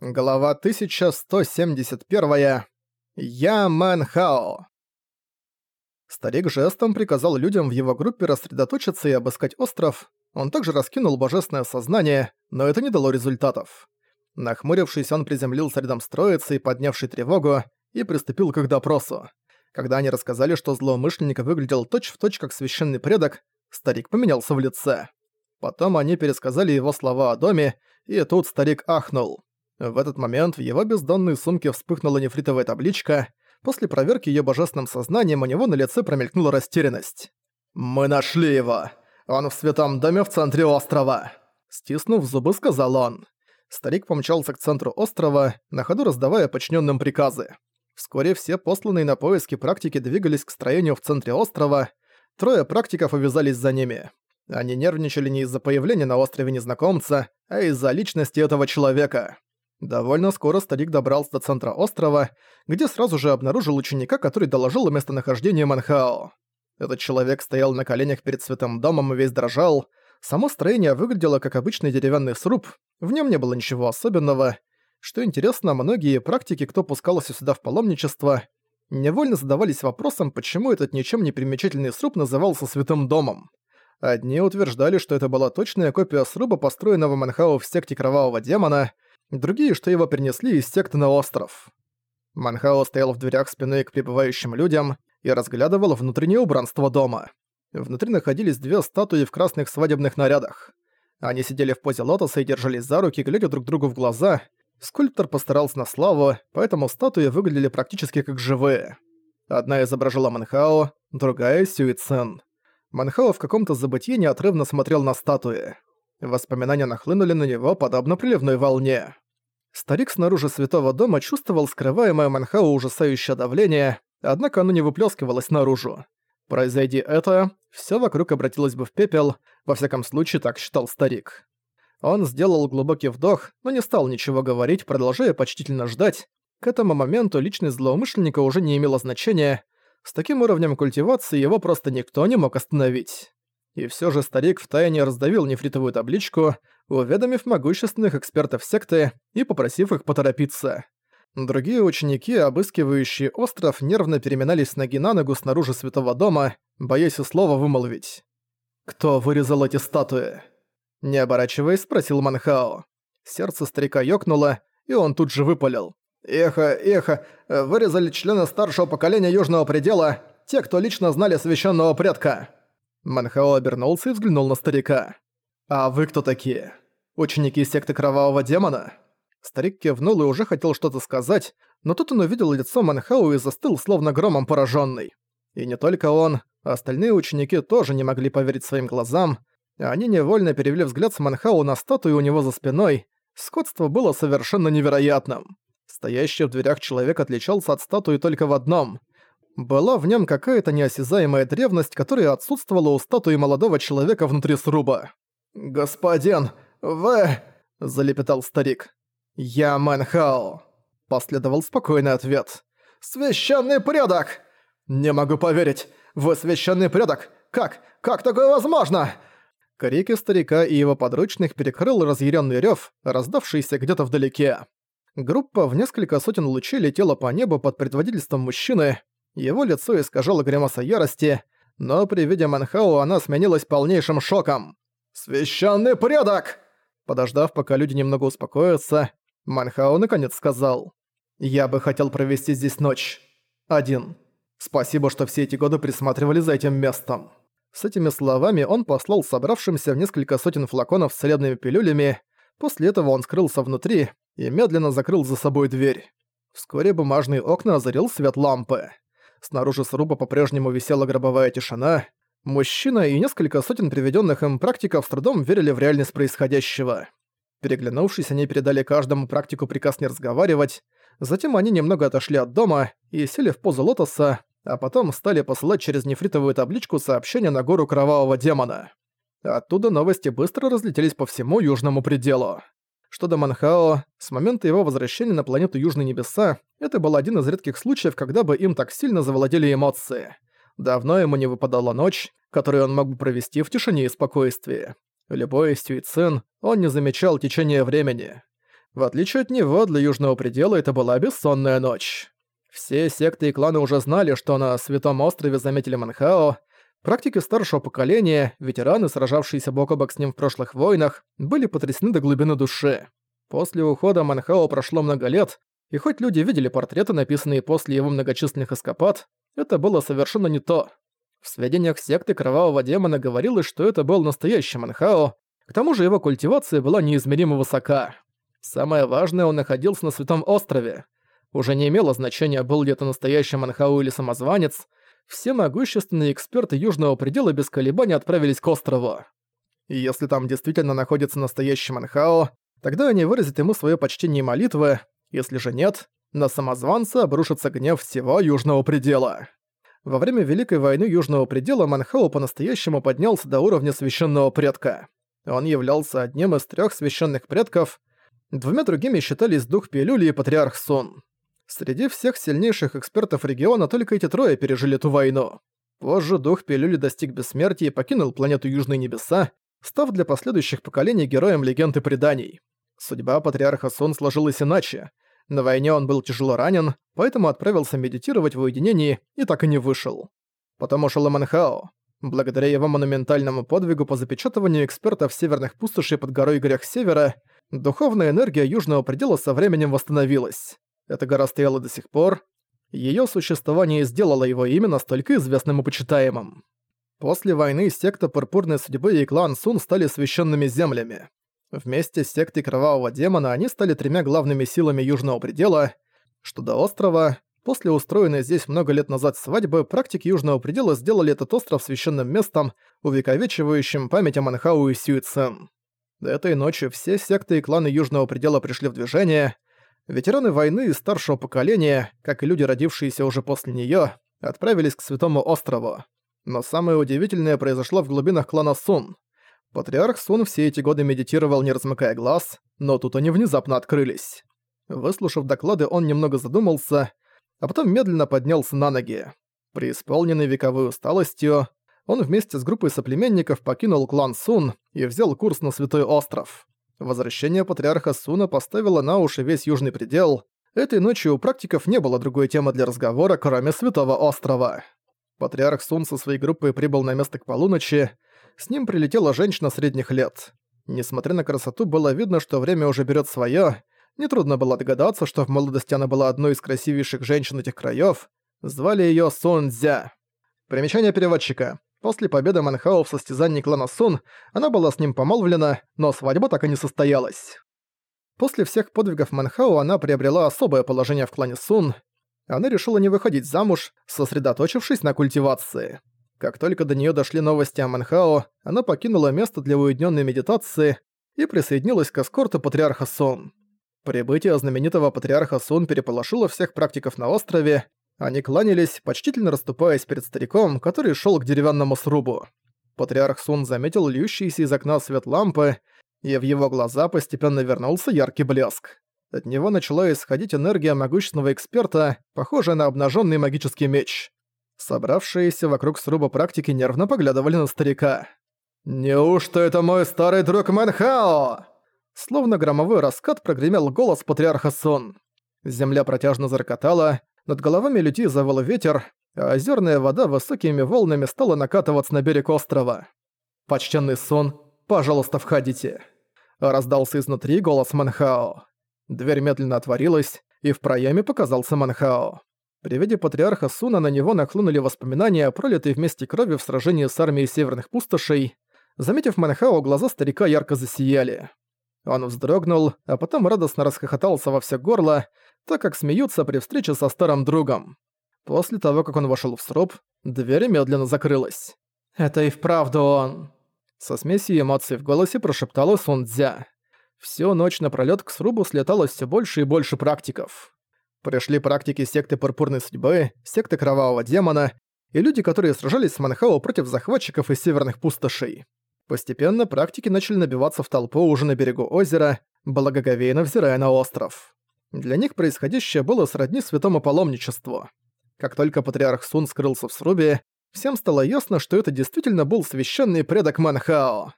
Глава 1171. Я Мэн Хао. Старик жестом приказал людям в его группе рассредоточиться и обыскать остров. Он также раскинул божественное сознание, но это не дало результатов. Нахмурившись, он приземлился рядом с троицей, поднявшей тревогу, и приступил к их допросу. Когда они рассказали, что злоумышленник выглядел точь-в-точь точь как священный предок, старик поменялся в лице. Потом они пересказали его слова о доме, и тут старик ахнул. В этот момент в его бездонной сумке вспыхнула нефритовая табличка. После проверки её божественным сознанием у него на лице промелькнула растерянность. «Мы нашли его! Он в святом доме в центре острова!» Стиснув зубы, сказал он. Старик помчался к центру острова, на ходу раздавая подчиненным приказы. Вскоре все посланные на поиски практики двигались к строению в центре острова. Трое практиков увязались за ними. Они нервничали не из-за появления на острове незнакомца, а из-за личности этого человека. Довольно скоро старик добрался до центра острова, где сразу же обнаружил ученика, который доложил о местонахождении Манхао. Этот человек стоял на коленях перед святым домом и весь дрожал. Само строение выглядело как обычный деревянный сруб, в нем не было ничего особенного. Что интересно, многие практики, кто пускался сюда в паломничество, невольно задавались вопросом, почему этот ничем не примечательный сруб назывался Святым домом. Одни утверждали, что это была точная копия сруба, построенного Манхао в секте Кровавого Демона, другие, что его перенесли из секты на остров. Манхао стоял в дверях спиной к прибывающим людям и разглядывал внутреннее убранство дома. Внутри находились две статуи в красных свадебных нарядах. Они сидели в позе лотоса и держались за руки, глядя друг другу в глаза. Скульптор постарался на славу, поэтому статуи выглядели практически как живые. Одна изображала Манхао, другая — Сюицен. Манхао в каком-то забытии неотрывно смотрел на статуи. Воспоминания нахлынули на него подобно приливной волне. Старик снаружи святого дома чувствовал скрываемое Манхау ужасающее давление, однако оно не выплескивалось наружу. Произойди это, все вокруг обратилось бы в пепел, во всяком случае так считал старик. Он сделал глубокий вдох, но не стал ничего говорить, продолжая почтительно ждать. К этому моменту личность злоумышленника уже не имела значения, с таким уровнем культивации его просто никто не мог остановить. И все же старик втайне раздавил нефритовую табличку, уведомив могущественных экспертов секты и попросив их поторопиться. Другие ученики, обыскивающие остров, нервно переминались с ноги на ногу снаружи Святого Дома, боясь и слова вымолвить. «Кто вырезал эти статуи?» Не оборачиваясь, спросил Манхао. Сердце старика ёкнуло, и он тут же выпалил. «Эхо, эхо, вырезали члены старшего поколения Южного Предела, те, кто лично знали священного предка». Манхао обернулся и взглянул на старика. «А вы кто такие? Ученики секты Кровавого Демона?» Старик кивнул и уже хотел что-то сказать, но тут он увидел лицо Манхау и застыл, словно громом пораженный. И не только он, остальные ученики тоже не могли поверить своим глазам. Они невольно перевели взгляд с Манхау на статую у него за спиной. Скотство было совершенно невероятным. Стоящий в дверях человек отличался от статуи только в одном — была в нем какая-то неосязаемая древность, которая отсутствовала у статуи молодого человека внутри сруба. «Господин, вы...» – залепетал старик. «Я Мэнхао», – последовал спокойный ответ. «Священный предок!» «Не могу поверить! Вы священный предок! Как? Как такое возможно?» Крики старика и его подручных перекрыл разъяренный рев, раздавшийся где-то вдалеке. Группа в несколько сотен лучей летела по небу под предводительством мужчины, его лицо искажало гримаса ярости, но при виде Манхау она сменилась полнейшим шоком. «Священный предок!» Подождав, пока люди немного успокоятся, Манхау наконец сказал. «Я бы хотел провести здесь ночь. Один. Спасибо, что все эти годы присматривали за этим местом». С этими словами он послал собравшимся в несколько сотен флаконов с целебными пилюлями, после этого он скрылся внутри и медленно закрыл за собой дверь. Вскоре бумажные окна озарил свет лампы. Снаружи сруба по-прежнему висела гробовая тишина. Мужчина и несколько сотен приведенных им практиков с трудом верили в реальность происходящего. Переглянувшись, они передали каждому практику приказ не разговаривать. Затем они немного отошли от дома и сели в позу лотоса, а потом стали посылать через нефритовую табличку сообщения на гору Кровавого Демона. Оттуда новости быстро разлетелись по всему южному пределу. Что до Манхао, с момента его возвращения на планету Южные Небеса, это был один из редких случаев, когда бы им так сильно завладели эмоции. Давно ему не выпадала ночь, которую он мог бы провести в тишине и спокойствии. Любой Сюицин, он не замечал течения времени. В отличие от него, для Южного Предела это была бессонная ночь. Все секты и кланы уже знали, что на Святом острове заметили Манхао. Практики старшего поколения, ветераны, сражавшиеся бок о бок с ним в прошлых войнах, были потрясены до глубины души. После ухода Манхао прошло много лет, и хоть люди видели портреты, написанные после его многочисленных эскапад, это было совершенно не то. В сведениях секты Кровавого Демона говорилось, что это был настоящий Манхао, к тому же его культивация была неизмеримо высока. Самое важное, он находился на Святом острове. Уже не имело значения, был ли это настоящий Манхау или самозванец, все могущественные эксперты Южного Предела без колебаний отправились к острову. Если там действительно находится настоящий Манхао, тогда они выразят ему свое почтение и молитвы, если же нет, на самозванца обрушится гнев всего Южного Предела. Во время Великой войны Южного Предела Манхао по-настоящему поднялся до уровня священного предка. Он являлся одним из трех священных предков, Двумя другими считались дух Пилюли и патриарх Сон. Среди всех сильнейших экспертов региона только эти трое пережили ту войну. Позже дух Пилюли достиг бессмертия и покинул планету Южные Небеса, став для последующих поколений героем легенд и преданий. Судьба патриарха Сон сложилась иначе. На войне он был тяжело ранен, поэтому отправился медитировать в уединении и так и не вышел. Потом ушел Манхао. Благодаря его монументальному подвигу по запечатыванию экспертов северных пустошей под горой Грех Севера, Духовная энергия Южного Предела со временем восстановилась. Эта гора стояла до сих пор. Её существование сделало его имя настолько известным и почитаемым. После войны секта Пурпурной Судьбы и клан Сун стали священными землями. Вместе с сектой Кровавого Демона они стали тремя главными силами Южного Предела. Что до острова, после устроенной здесь много лет назад свадьбы, практики Южного Предела сделали этот остров священным местом, увековечивающим память о Манхау и Сюицен. Этой ночью все секты и кланы Южного Предела пришли в движение. Ветераны войны из старшего поколения, как и люди, родившиеся уже после неё, отправились к Святому острову. Но самое удивительное произошло в глубинах клана Сун. Патриарх Сун все эти годы медитировал, не размыкая глаз, но тут они внезапно открылись. Выслушав доклады, он немного задумался, а потом медленно поднялся на ноги. Преисполненный вековой усталостью, он вместе с группой соплеменников покинул клан Сун и взял курс на Святой Остров. Возвращение патриарха Суна поставило на уши весь Южный предел. Этой ночью у практиков не было другой темы для разговора, кроме Святого Острова. Патриарх Сун со своей группой прибыл на место к полуночи. С ним прилетела женщина средних лет. Несмотря на красоту, было видно, что время уже берет свое. Нетрудно было догадаться, что в молодости она была одной из красивейших женщин этих краев. Звали ее Сун Цзя. Примечание переводчика. После победы Манхао в состязании клана Сун она была с ним помолвлена, но свадьба так и не состоялась. После всех подвигов Манхао она приобрела особое положение в клане Сун. Она решила не выходить замуж, сосредоточившись на культивации. Как только до нее дошли новости о Манхао, она покинула место для уединенной медитации и присоединилась к эскорту патриарха Сун. Прибытие знаменитого патриарха Сун переполошило всех практиков на острове, они кланялись, почтительно расступаясь перед стариком, который шел к деревянному срубу. Патриарх Сун заметил льющийся из окна свет лампы, и в его глаза постепенно вернулся яркий блеск. От него начала исходить энергия могущественного эксперта, похожая на обнаженный магический меч. Собравшиеся вокруг сруба практики нервно поглядывали на старика. «Неужто это мой старый друг Манхао?» Словно громовой раскат прогремел голос патриарха Сун. Земля протяжно зарокотала, над головами людей завыл ветер, а озерная вода высокими волнами стала накатываться на берег острова. «Почтенный сон, пожалуйста, входите!» Раздался изнутри голос Манхао. Дверь медленно отворилась, и в проеме показался Манхао. При виде патриарха Суна на него нахлынули воспоминания о пролитой вместе крови в сражении с армией северных пустошей. Заметив Манхао, глаза старика ярко засияли. Он вздрогнул, а потом радостно расхохотался во все горло, так как смеются при встрече со старым другом. После того, как он вошел в сруб, дверь медленно закрылась. «Это и вправду он!» Со смесью эмоций в голосе прошептала Сун Цзя. Всю ночь напролёт к срубу слеталось все больше и больше практиков. Пришли практики секты Пурпурной Судьбы, секты Кровавого Демона и люди, которые сражались с Манхао против захватчиков из северных пустошей. Постепенно практики начали набиваться в толпу уже на берегу озера, благоговейно взирая на остров. Для них происходящее было сродни святому паломничеству. Как только патриарх Сун скрылся в срубе, всем стало ясно, что это действительно был священный предок Манхао.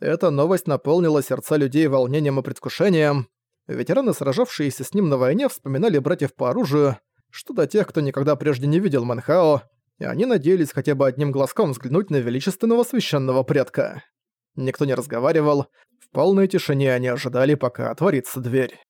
Эта новость наполнила сердца людей волнением и предвкушением. Ветераны, сражавшиеся с ним на войне, вспоминали братьев по оружию, что до тех, кто никогда прежде не видел Манхао, и они надеялись хотя бы одним глазком взглянуть на величественного священного предка. Никто не разговаривал, в полной тишине они ожидали, пока отворится дверь.